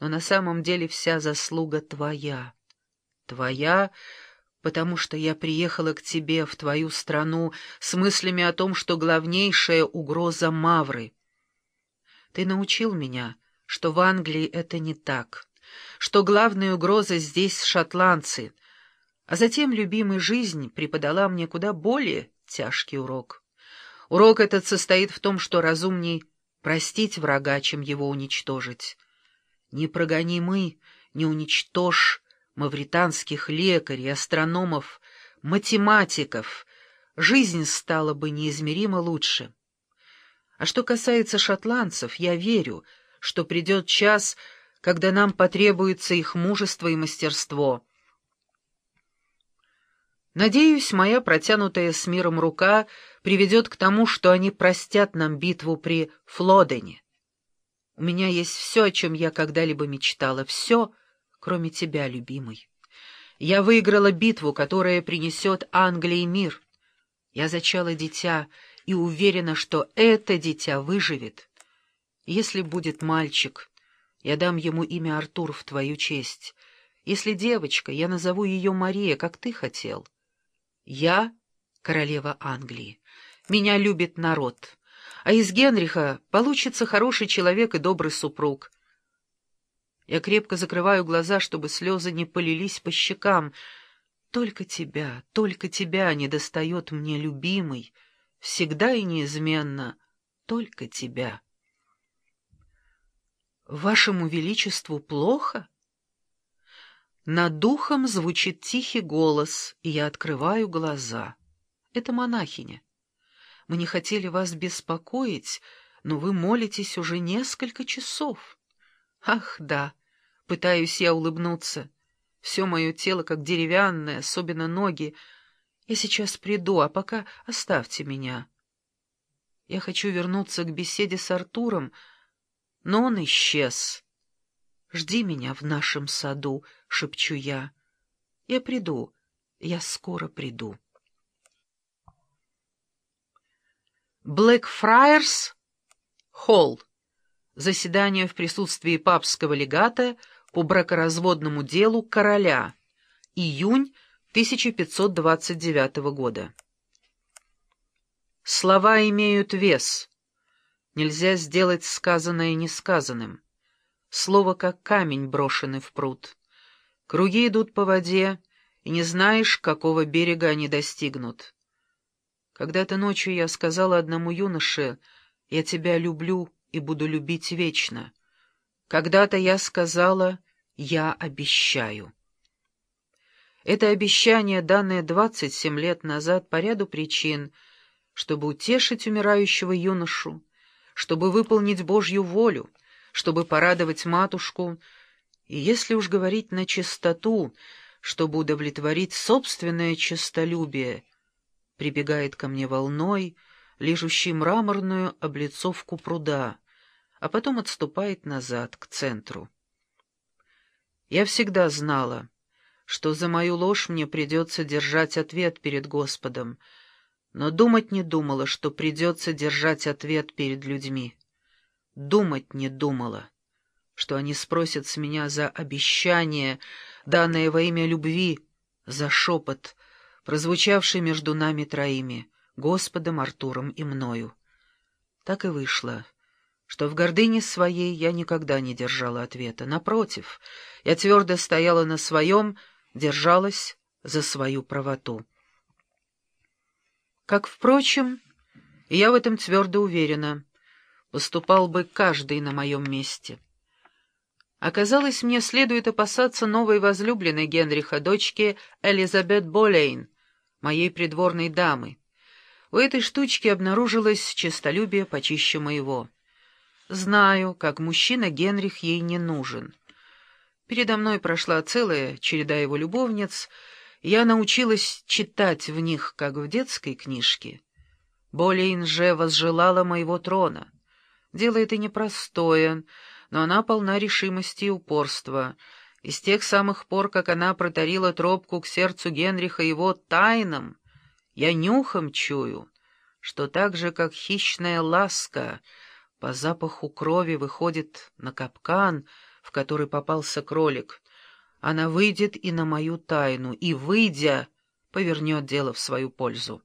но на самом деле вся заслуга твоя. Твоя, потому что я приехала к тебе, в твою страну, с мыслями о том, что главнейшая угроза — мавры. Ты научил меня, что в Англии это не так, что главная угроза здесь — шотландцы, а затем любимая жизнь преподала мне куда более тяжкий урок. Урок этот состоит в том, что разумней простить врага, чем его уничтожить. Не прогони мы, не уничтожь мавританских лекарей, астрономов, математиков, жизнь стала бы неизмеримо лучше. А что касается шотландцев, я верю, что придет час, когда нам потребуется их мужество и мастерство. Надеюсь, моя протянутая с миром рука приведет к тому, что они простят нам битву при Флодене. У меня есть все, о чем я когда-либо мечтала, все, кроме тебя, любимый. Я выиграла битву, которая принесет Англии мир. Я зачала дитя и уверена, что это дитя выживет. Если будет мальчик, я дам ему имя Артур в твою честь. Если девочка, я назову ее Мария, как ты хотел. Я — королева Англии. Меня любит народ а из Генриха получится хороший человек и добрый супруг. Я крепко закрываю глаза, чтобы слезы не полились по щекам. Только тебя, только тебя не достает мне, любимый, всегда и неизменно, только тебя. Вашему Величеству плохо? Над духом звучит тихий голос, и я открываю глаза. Это монахиня. Мы не хотели вас беспокоить, но вы молитесь уже несколько часов. Ах, да, пытаюсь я улыбнуться. Все мое тело как деревянное, особенно ноги. Я сейчас приду, а пока оставьте меня. Я хочу вернуться к беседе с Артуром, но он исчез. «Жди меня в нашем саду», — шепчу я. «Я приду, я скоро приду». Блэкфрайерс Холл. Заседание в присутствии папского легата по бракоразводному делу короля. Июнь 1529 года. Слова имеют вес. Нельзя сделать сказанное несказанным. Слово как камень, брошенный в пруд. Круги идут по воде, и не знаешь, какого берега они достигнут. Когда-то ночью я сказала одному юноше, «Я тебя люблю и буду любить вечно». Когда-то я сказала, «Я обещаю». Это обещание, данное двадцать семь лет назад по ряду причин, чтобы утешить умирающего юношу, чтобы выполнить Божью волю, чтобы порадовать матушку, и, если уж говорить на чистоту, чтобы удовлетворить собственное честолюбие — прибегает ко мне волной, лижущей мраморную облицовку пруда, а потом отступает назад, к центру. Я всегда знала, что за мою ложь мне придется держать ответ перед Господом, но думать не думала, что придется держать ответ перед людьми. Думать не думала, что они спросят с меня за обещание, данное во имя любви, за шепот — прозвучавший между нами троими, Господом, Артуром и мною. Так и вышло, что в гордыне своей я никогда не держала ответа. Напротив, я твердо стояла на своем, держалась за свою правоту. Как, впрочем, я в этом твердо уверена, поступал бы каждый на моем месте. Оказалось, мне следует опасаться новой возлюбленной Генриха, дочки Элизабет Болейн, моей придворной дамы. У этой штучки обнаружилось честолюбие почище моего. Знаю, как мужчина Генрих ей не нужен. Передо мной прошла целая череда его любовниц, я научилась читать в них, как в детской книжке. Болейн же возжелала моего трона. Дело это непростое, но она полна решимости и упорства — и с тех самых пор, как она протарила тропку к сердцу Генриха его тайнам, я нюхом чую, что так же, как хищная ласка по запаху крови выходит на капкан, в который попался кролик. Она выйдет и на мою тайну, и, выйдя, повернет дело в свою пользу.